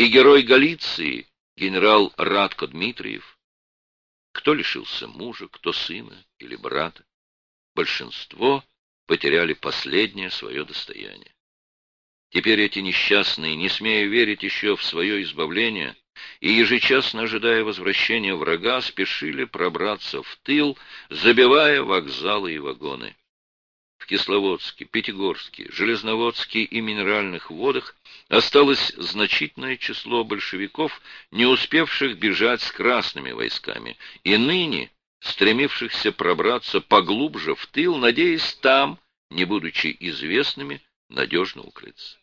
и герой Галиции, генерал Радко Дмитриев. Кто лишился мужа, кто сына или брата. Большинство потеряли последнее свое достояние. Теперь эти несчастные, не смея верить еще в свое избавление, и ежечасно ожидая возвращения врага, спешили пробраться в тыл, забивая вокзалы и вагоны. Кисловодске, Пятигорске, Железноводске и Минеральных водах осталось значительное число большевиков, не успевших бежать с красными войсками, и ныне стремившихся пробраться поглубже в тыл, надеясь там, не будучи известными, надежно укрыться.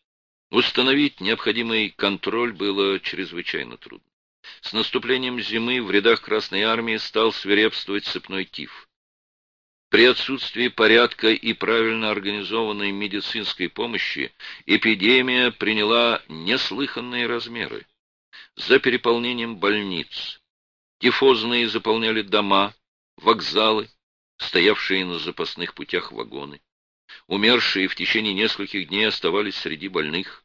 Установить необходимый контроль было чрезвычайно трудно. С наступлением зимы в рядах Красной Армии стал свирепствовать цепной тиф. При отсутствии порядка и правильно организованной медицинской помощи эпидемия приняла неслыханные размеры. За переполнением больниц тифозные заполняли дома, вокзалы, стоявшие на запасных путях вагоны. Умершие в течение нескольких дней оставались среди больных.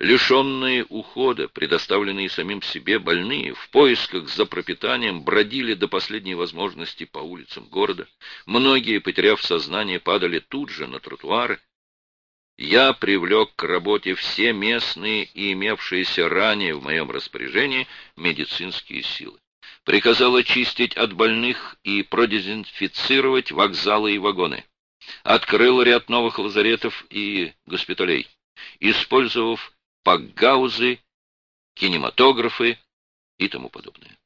Лишенные ухода, предоставленные самим себе больные, в поисках за пропитанием бродили до последней возможности по улицам города. Многие, потеряв сознание, падали тут же на тротуары. Я привлек к работе все местные и имевшиеся ранее в моем распоряжении медицинские силы. Приказал очистить от больных и продезинфицировать вокзалы и вагоны. Открыл ряд новых лазаретов и госпиталей, использовав пакгаузы, кинематографы и тому подобное.